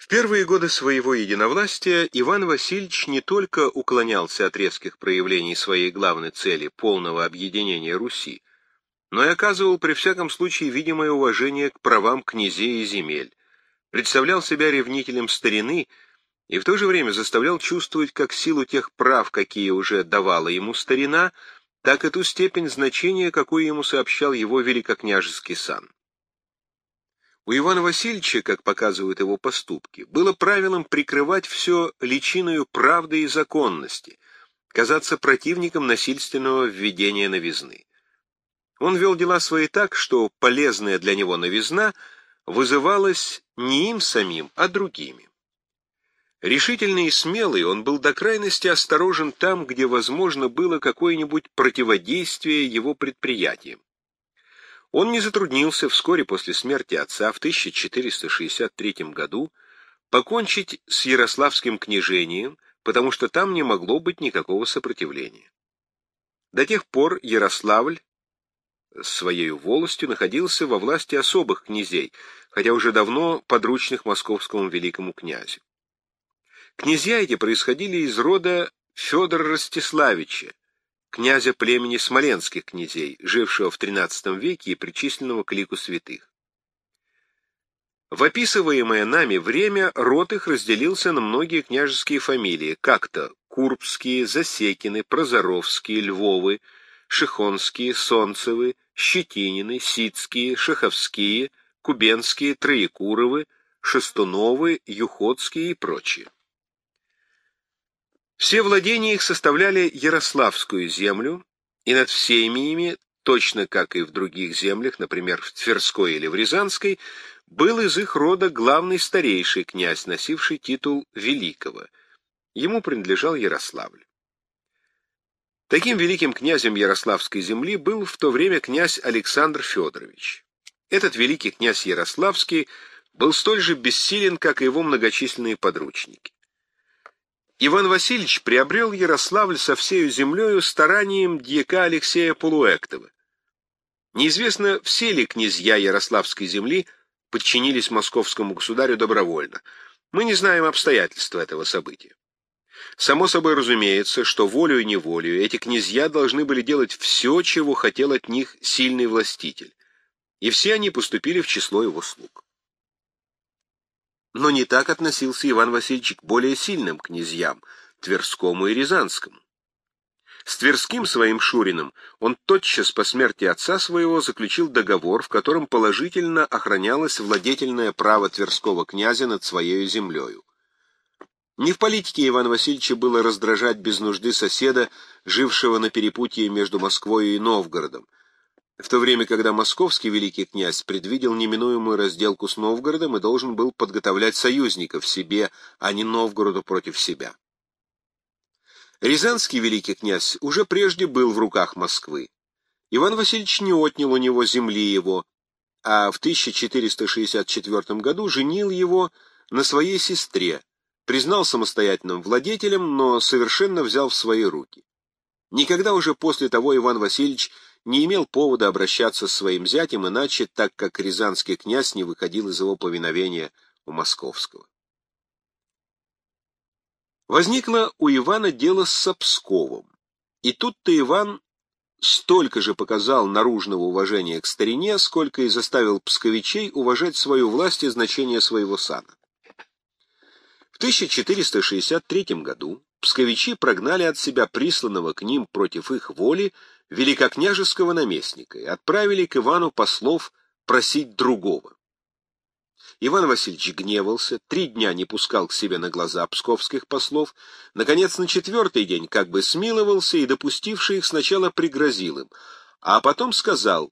В первые годы своего единовластия Иван Васильевич не только уклонялся от резких проявлений своей главной цели — полного объединения Руси, но и оказывал при всяком случае видимое уважение к правам князей и земель, представлял себя ревнителем старины и в то же время заставлял чувствовать как силу тех прав, какие уже давала ему старина, так и ту степень значения, какую ему сообщал его великокняжеский сан. У Ивана Васильевича, как показывают его поступки, было правилом прикрывать все личиною правды и законности, казаться противником насильственного введения новизны. Он вел дела свои так, что полезная для него новизна вызывалась не им самим, а другими. Решительный и смелый, он был до крайности осторожен там, где возможно было какое-нибудь противодействие его предприятиям. Он не затруднился вскоре после смерти отца в 1463 году покончить с Ярославским княжением, потому что там не могло быть никакого сопротивления. До тех пор Ярославль своей волостью находился во власти особых князей, хотя уже давно подручных московскому великому князю. Князья эти происходили из рода Федора Ростиславича, князя племени смоленских князей, жившего в XIII веке и причисленного к лику святых. В описываемое нами время род их разделился на многие княжеские фамилии, как-то Курбские, Засекины, Прозоровские, Львовы, Шихонские, Солнцевы, Щетинины, Сицкие, Шаховские, Кубенские, Троекуровы, Шестуновы, Юходские и прочие. Все владения их составляли Ярославскую землю, и над всеми ими, точно как и в других землях, например, в Тверской или в Рязанской, был из их рода главный старейший князь, носивший титул Великого. Ему принадлежал Ярославль. Таким великим князем Ярославской земли был в то время князь Александр Федорович. Этот великий князь Ярославский был столь же бессилен, как и его многочисленные подручники. Иван Васильевич приобрел Ярославль со всею землею старанием дьяка Алексея Полуэктова. Неизвестно, все ли князья Ярославской земли подчинились московскому государю добровольно. Мы не знаем обстоятельства этого события. Само собой разумеется, что неволю эти князья должны были делать все, чего хотел от них сильный властитель, и все они поступили в число его слуг. Но не так относился Иван Васильевич к более сильным князьям, Тверскому и Рязанскому. С Тверским своим Шуриным он тотчас по смерти отца своего заключил договор, в котором положительно охранялось владетельное право Тверского князя над своей землею. Не в политике Ивана Васильевича было раздражать без нужды соседа, жившего на перепутье между Москвой и Новгородом, в то время, когда московский великий князь предвидел неминуемую разделку с Новгородом и должен был подготовлять союзников себе, а не Новгороду против себя. Рязанский великий князь уже прежде был в руках Москвы. Иван Васильевич не отнял у него земли его, а в 1464 году женил его на своей сестре, признал самостоятельным владетелем, но совершенно взял в свои руки. Никогда уже после того Иван Васильевич не имел повода обращаться с своим зятем иначе, так как рязанский князь не выходил из его повиновения у московского. Возникло у Ивана дело с Сапсковым, и тут-то Иван столько же показал наружного уважения к старине, сколько и заставил псковичей уважать свою власть и значение своего сана. 1463 году псковичи прогнали от себя присланного к ним против их воли великокняжеского наместника и отправили к Ивану послов просить другого. Иван Васильевич гневался, три дня не пускал к себе на глаза псковских послов, наконец на четвертый день как бы смиловался и, допустивший их, сначала пригрозил им, а потом сказал,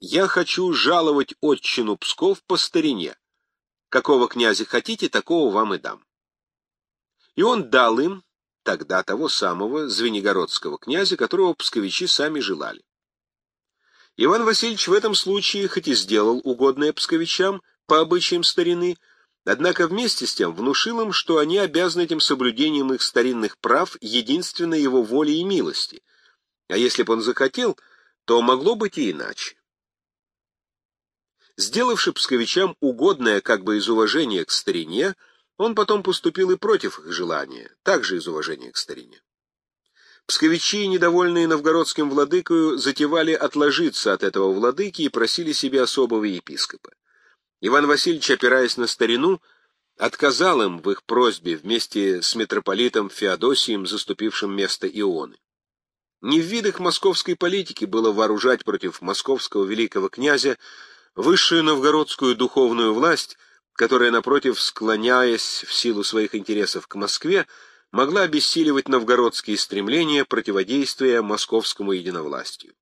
«Я хочу жаловать отчину Псков по старине. Какого князя хотите, такого вам и дам». И он дал им тогда того самого звенигородского князя, которого псковичи сами желали. Иван Васильевич в этом случае хоть и сделал угодное псковичам по обычаям старины, однако вместе с тем внушил им, что они обязаны этим соблюдением их старинных прав единственной его воли и милости, а если бы он захотел, то могло быть и иначе. Сделавши псковичам угодное как бы из уважения к старине, Он потом поступил и против их желания, также из уважения к старине. Псковичи, недовольные новгородским владыкою, затевали отложиться от этого владыки и просили себе особого епископа. Иван Васильевич, опираясь на старину, отказал им в их просьбе вместе с митрополитом Феодосием, заступившим место Ионы. Не в видах московской политики было вооружать против московского великого князя высшую новгородскую духовную власть, которая, напротив, склоняясь в силу своих интересов к Москве, могла обессиливать новгородские стремления противодействия московскому единовластию.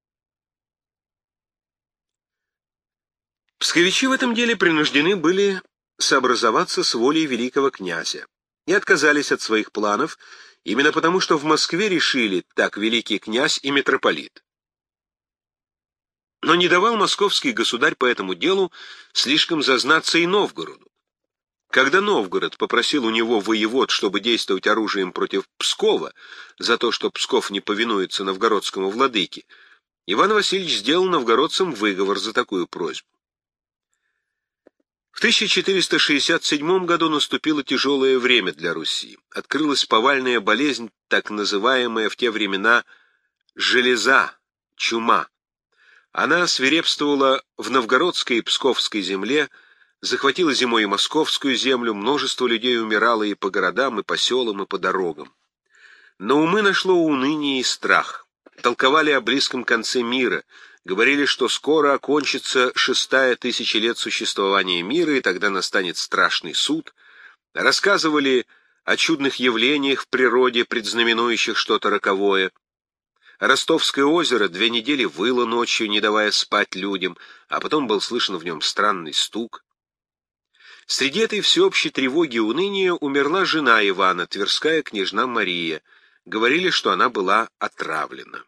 Псковичи в этом деле принуждены были сообразоваться с волей великого князя и отказались от своих планов именно потому, что в Москве решили так великий князь и митрополит. Но не давал московский государь по этому делу слишком зазнаться и Новгороду. Когда Новгород попросил у него воевод, чтобы действовать оружием против Пскова, за то, что Псков не повинуется новгородскому владыке, Иван Васильевич сделал новгородцам выговор за такую просьбу. В 1467 году наступило тяжелое время для Руси. Открылась повальная болезнь, так называемая в те времена «железа», «чума». Она свирепствовала в новгородской и псковской земле, захватила зимой и московскую землю, множество людей умирало и по городам, и по селам, и по дорогам. Но умы нашло уныние и страх. Толковали о близком конце мира, говорили, что скоро окончится шестая тысяча лет существования мира, и тогда настанет страшный суд. Рассказывали о чудных явлениях в природе, предзнаменующих что-то роковое. Ростовское озеро две недели выло ночью, не давая спать людям, а потом был слышен в нем странный стук. Среди этой всеобщей тревоги и уныния умерла жена Ивана, тверская княжна Мария. Говорили, что она была отравлена.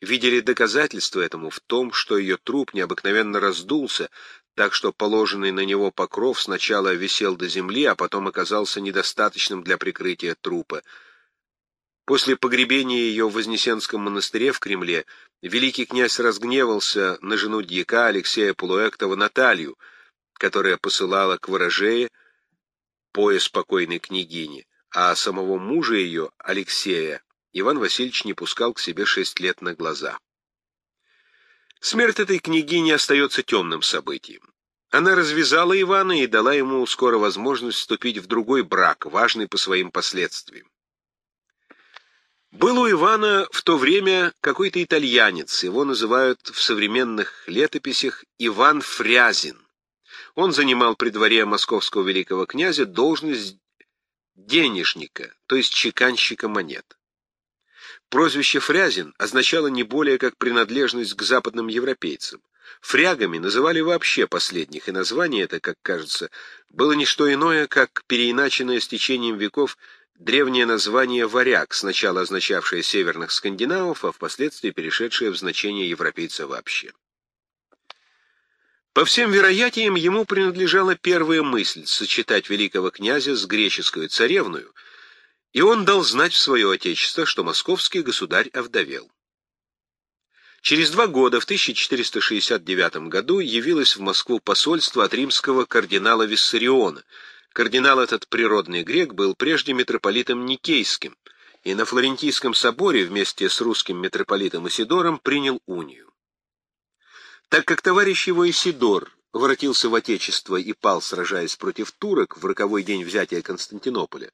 Видели доказательства этому в том, что ее труп необыкновенно раздулся, так что положенный на него покров сначала висел до земли, а потом оказался недостаточным для прикрытия трупа. После погребения ее в Вознесенском монастыре в Кремле великий князь разгневался на жену дьяка Алексея Полуэктова Наталью, которая посылала к ворожее пояс покойной княгини, а самого мужа ее, Алексея, Иван Васильевич не пускал к себе шесть лет на глаза. Смерть этой княгини остается темным событием. Она развязала Ивана и дала ему скоро возможность вступить в другой брак, важный по своим последствиям. Был у Ивана в то время какой-то итальянец, его называют в современных летописях Иван Фрязин. Он занимал при дворе московского великого князя должность денежника, то есть чеканщика монет. Прозвище «фрязин» означало не более как принадлежность к западным европейцам. Фрягами называли вообще последних, и название это, как кажется, было не что иное, как переиначенное с течением веков древнее название «варяг», сначала означавшее северных скандинавов, а впоследствии перешедшее в значение европейца вообще. По всем вероятиям, ему принадлежала первая мысль сочетать великого князя с греческой царевную, и он дал знать в свое отечество, что московский государь овдовел. Через два года, в 1469 году, явилось в Москву посольство от римского кардинала Виссариона. Кардинал этот природный грек был прежде митрополитом Никейским, и на Флорентийском соборе вместе с русским митрополитом Исидором принял унию. Так как товарищ его Исидор воротился в Отечество и пал, сражаясь против турок в роковой день взятия Константинополя,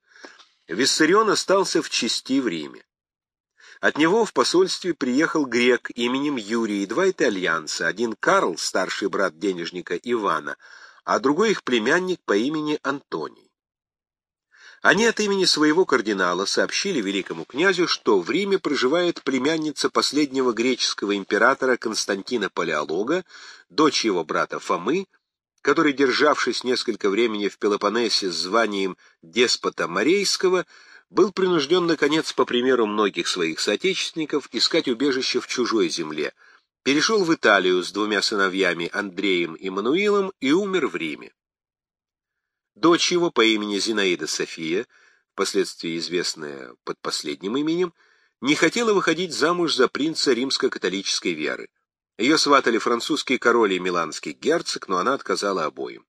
Виссарион остался в чести в Риме. От него в посольстве приехал грек именем Юрий и два итальянца, один Карл, старший брат денежника Ивана, а другой их племянник по имени Антоний. Они от имени своего кардинала сообщили великому князю, что в Риме проживает племянница последнего греческого императора Константина Палеолога, дочь его брата Фомы, который, державшись несколько времени в Пелопоннесе с званием деспота Морейского, был принужден, наконец, по примеру многих своих соотечественников, искать убежище в чужой земле, перешел в Италию с двумя сыновьями Андреем и Мануилом и умер в Риме. Дочь его по имени Зинаида София, впоследствии известная под последним именем, не хотела выходить замуж за принца римско-католической веры. Ее сватали французский король и миланский герцог, но она отказала обоим.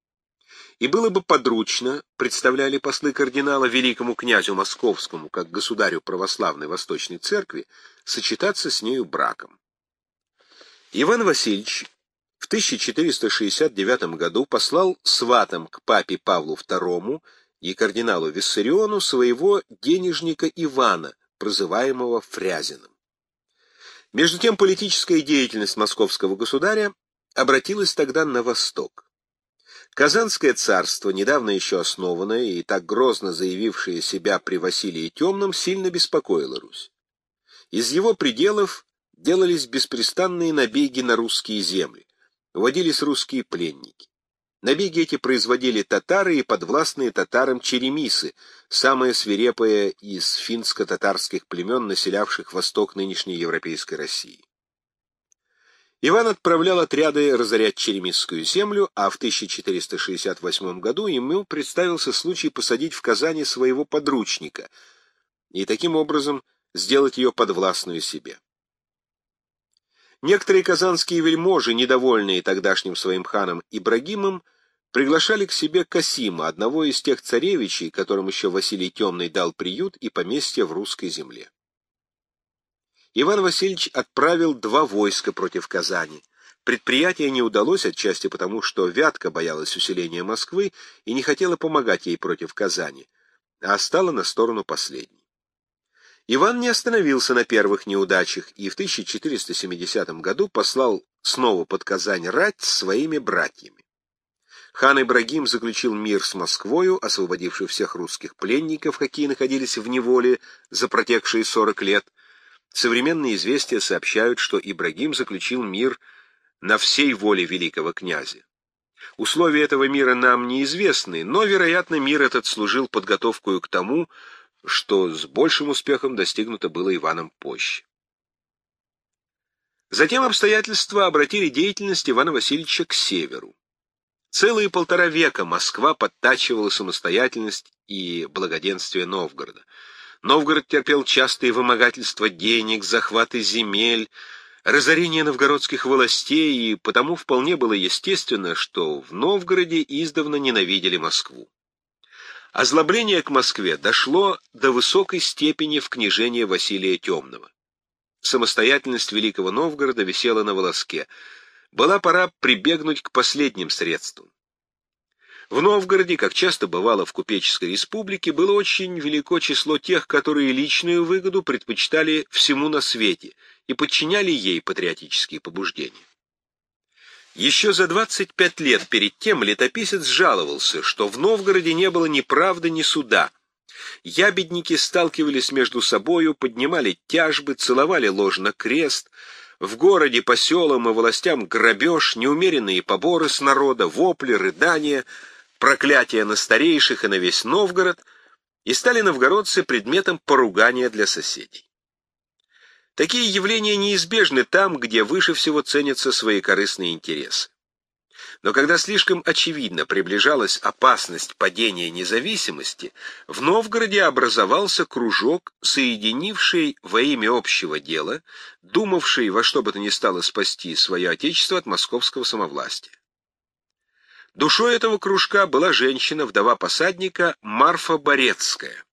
и было бы подручно, представляли послы кардинала великому князю московскому, как государю православной Восточной Церкви, сочетаться с нею браком. Иван Васильевич в 1469 году послал сватом к папе Павлу II и кардиналу Виссариону своего денежника Ивана, прозываемого Фрязиным. Между тем политическая деятельность московского государя обратилась тогда на восток. Казанское царство, недавно еще основанное и так грозно заявившее себя при Василии Темном, сильно беспокоило Русь. Из его пределов делались беспрестанные набеги на русские земли, вводились русские пленники. Набеги эти производили татары и подвластные татарам черемисы, самые свирепые из финско-татарских племен, населявших восток нынешней европейской России. Иван отправлял отряды разорять Черемисскую землю, а в 1468 году ему представился случай посадить в Казани своего подручника и таким образом сделать ее подвластную себе. Некоторые казанские вельможи, недовольные тогдашним своим ханом Ибрагимом, приглашали к себе Касима, одного из тех царевичей, которым еще Василий Темный дал приют и поместье в русской земле. Иван Васильевич отправил два войска против Казани. Предприятие не удалось отчасти потому, что Вятка боялась усиления Москвы и не хотела помогать ей против Казани, а стала на сторону последней. Иван не остановился на первых неудачах и в 1470 году послал снова под Казань рать своими братьями. Хан Ибрагим заключил мир с Москвою, освободивший всех русских пленников, какие находились в неволе за протекшие 40 лет, Современные известия сообщают, что Ибрагим заключил мир на всей воле великого князя. Условия этого мира нам неизвестны, но, вероятно, мир этот служил подготовкой к тому, что с большим успехом достигнуто было Иваном позже. Затем обстоятельства обратили деятельность Ивана Васильевича к северу. Целые полтора века Москва подтачивала самостоятельность и благоденствие Новгорода. Новгород терпел частые вымогательства денег, захваты земель, разорение новгородских властей, и потому вполне было естественно, что в Новгороде издавна ненавидели Москву. Озлобление к Москве дошло до высокой степени в княжении Василия Темного. Самостоятельность Великого Новгорода висела на волоске. Была пора прибегнуть к последним средствам. В Новгороде, как часто бывало в Купеческой республике, было очень велико число тех, которые личную выгоду предпочитали всему на свете и подчиняли ей патриотические побуждения. Еще за 25 лет перед тем летописец жаловался, что в Новгороде не было ни правды, ни суда. Ябедники сталкивались между собою, поднимали тяжбы, целовали ложно крест. В городе, по селам и властям грабеж, неумеренные поборы с народа, вопли, рыдания — проклятия на старейших и на весь Новгород, и стали новгородцы предметом поругания для соседей. Такие явления неизбежны там, где выше всего ценятся свои корыстные интересы. Но когда слишком очевидно приближалась опасность падения независимости, в Новгороде образовался кружок, соединивший во имя общего дела, думавший во что бы то ни стало спасти свое отечество от московского самовластия. Душой этого кружка была женщина, вдова посадника Марфа Борецкая.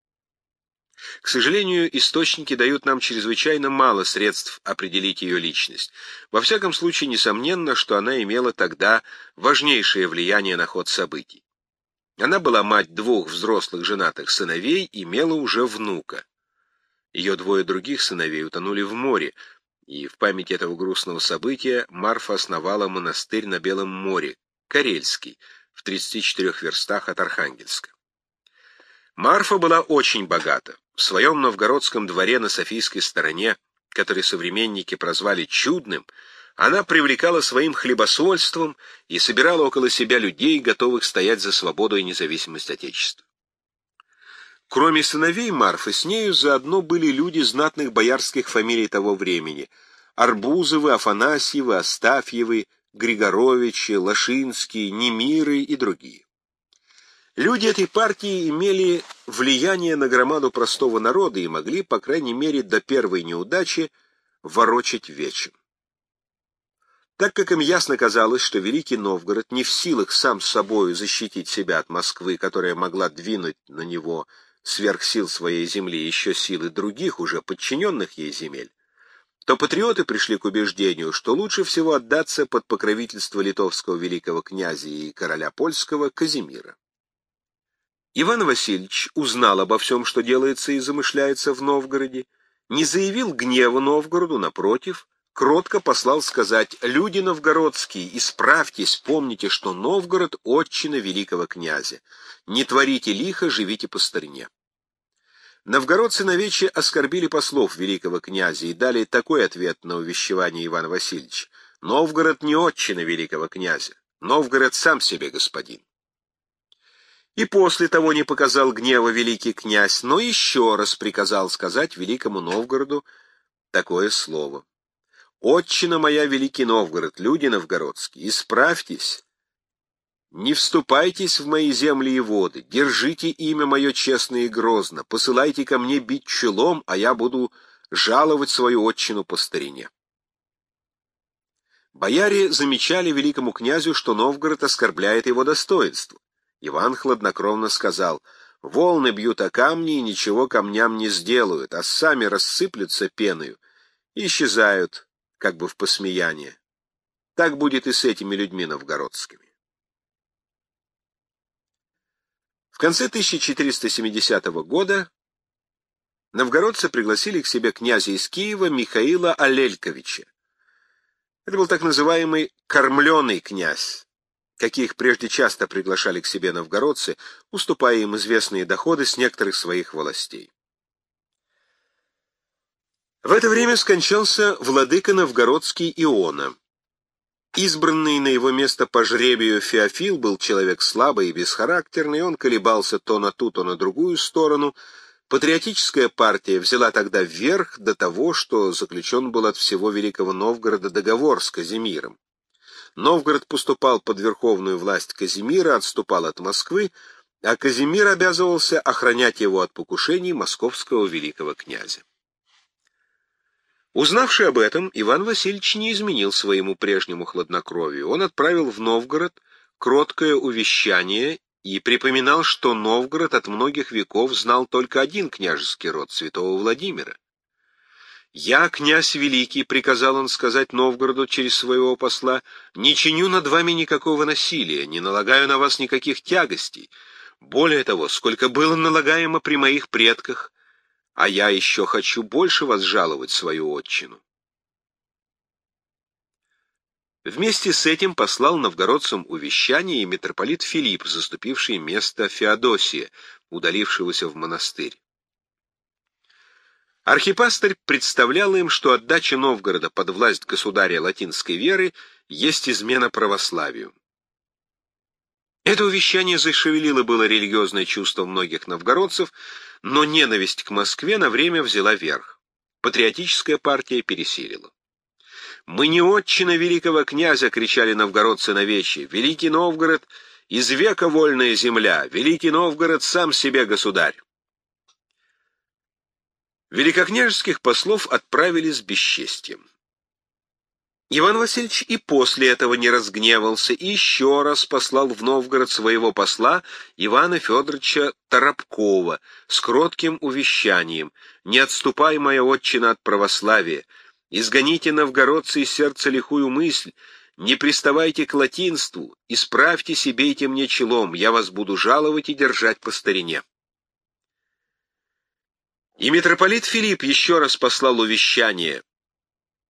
К сожалению, источники дают нам чрезвычайно мало средств определить ее личность. Во всяком случае, несомненно, что она имела тогда важнейшее влияние на ход событий. Она была мать двух взрослых женатых сыновей, имела уже внука. Ее двое других сыновей утонули в море, и в память этого грустного события Марфа основала монастырь на Белом море, Карельский, в 34 верстах от Архангельска. Марфа была очень богата. В своем новгородском дворе на Софийской стороне, который современники прозвали «чудным», она привлекала своим хлебосольством и собирала около себя людей, готовых стоять за свободу и независимость Отечества. Кроме сыновей Марфы, с нею заодно были люди знатных боярских фамилий того времени — Арбузовы, Афанасьевы, Астафьевы, Григоровичи, Лошинский, Немиры и другие. Люди этой партии имели влияние на громаду простого народа и могли, по крайней мере, до первой неудачи ворочать вечен. Так как им ясно казалось, что Великий Новгород не в силах сам с собою защитить себя от Москвы, которая могла двинуть на него сверх сил своей земли еще силы других, уже подчиненных ей земель, то патриоты пришли к убеждению, что лучше всего отдаться под покровительство литовского великого князя и короля польского Казимира. Иван Васильевич узнал обо всем, что делается и замышляется в Новгороде, не заявил гнева Новгороду, напротив, кротко послал сказать «Люди новгородские, исправьтесь, помните, что Новгород — отчина великого князя. Не творите лихо, живите по старине». Новгородцы навече оскорбили послов великого князя и дали такой ответ на увещевание Ивана Васильевича. «Новгород не отчина великого князя. Новгород сам себе господин». И после того не показал гнева великий князь, но еще раз приказал сказать великому Новгороду такое слово. «Отчина моя, великий Новгород, люди новгородские, исправьтесь, не вступайтесь в мои земли и воды, держите имя мое честно и грозно, посылайте ко мне бить челом, а я буду жаловать свою отчину по старине». Бояре замечали великому князю, что Новгород оскорбляет его достоинство. Иван хладнокровно сказал, «Волны бьют о камни и ничего камням не сделают, а сами рассыплются пеною и исчезают, как бы в посмеяние. Так будет и с этими людьми новгородскими». В конце 1470 года новгородцы пригласили к себе князя из Киева Михаила Алельковича. Это был так называемый «кормленый князь», каких прежде часто приглашали к себе новгородцы, уступая им известные доходы с некоторых своих властей. В это время скончался владыка новгородский Иона. Избранный на его место по жребию Феофил был человек слабый и бесхарактерный, он колебался то на ту, то на другую сторону. Патриотическая партия взяла тогда вверх до того, что заключен был от всего Великого Новгорода договор с Казимиром. Новгород поступал под верховную власть Казимира, отступал от Москвы, а Казимир обязывался охранять его от покушений московского великого князя. Узнавший об этом, Иван Васильевич не изменил своему прежнему хладнокровию. Он отправил в Новгород кроткое увещание и припоминал, что Новгород от многих веков знал только один княжеский род, святого Владимира. «Я, князь великий», — приказал он сказать Новгороду через своего посла, — «не чиню над вами никакого насилия, не налагаю на вас никаких тягостей. Более того, сколько было налагаемо при моих предках, а я еще хочу больше вас жаловать свою отчину». Вместе с этим послал новгородцам увещание и митрополит Филипп, заступивший место Феодосия, удалившегося в монастырь. Архипастырь представлял им, что отдача Новгорода под власть государя латинской веры есть измена православию. Это увещание зашевелило было религиозное чувство многих новгородцев, но ненависть к Москве на время взяла верх. Патриотическая партия пересилила. «Мы не отчина великого князя!» — кричали новгородцы на вещи. «Великий Новгород — из века вольная земля! Великий Новгород — сам себе государь!» Великокняжеских послов отправили с бесчестием. Иван Васильевич и после этого не разгневался и еще раз послал в Новгород своего посла Ивана Федоровича Торопкова с кротким увещанием «Не отступай, моя отчина, от православия, изгоните новгородцы из сердца лихую мысль, не приставайте к латинству, исправьте себе этим мне челом, я вас буду жаловать и держать по старине». И митрополит Филипп еще раз послал увещание.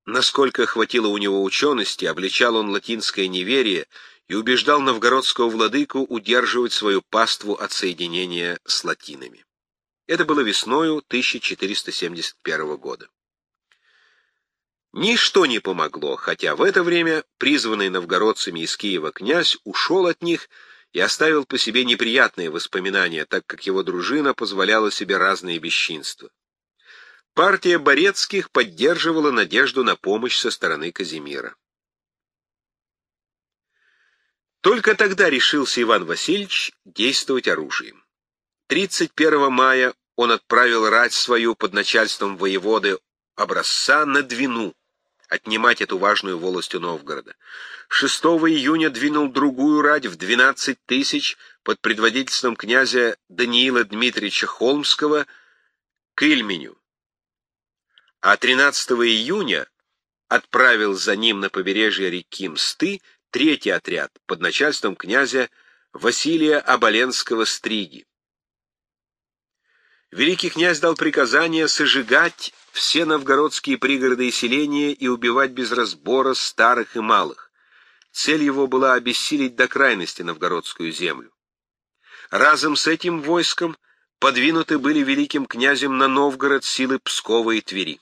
Насколько хватило у него учености, обличал он латинское неверие и убеждал новгородского владыку удерживать свою паству от соединения с латинами. Это было весною 1471 года. Ничто не помогло, хотя в это время призванный новгородцами из Киева князь ушел от них и оставил по себе неприятные воспоминания, так как его дружина позволяла себе разные бесчинства. Партия Борецких поддерживала надежду на помощь со стороны Казимира. Только тогда решился Иван Васильевич действовать оружием. 31 мая он отправил рать свою под начальством воеводы образца на Двину, отнимать эту важную волость у Новгорода. 6 июня двинул другую рать в 12 тысяч под предводительством князя Даниила Дмитриевича Холмского к Ильменю, а 13 июня отправил за ним на побережье реки Мсты третий отряд под начальством князя Василия Оболенского-Стриги. Великий князь дал приказание сожигать все новгородские пригороды и селения и убивать без разбора старых и малых. Цель его была обессилить до крайности новгородскую землю. Разом с этим войском подвинуты были великим князем на Новгород силы Пскова и Твери.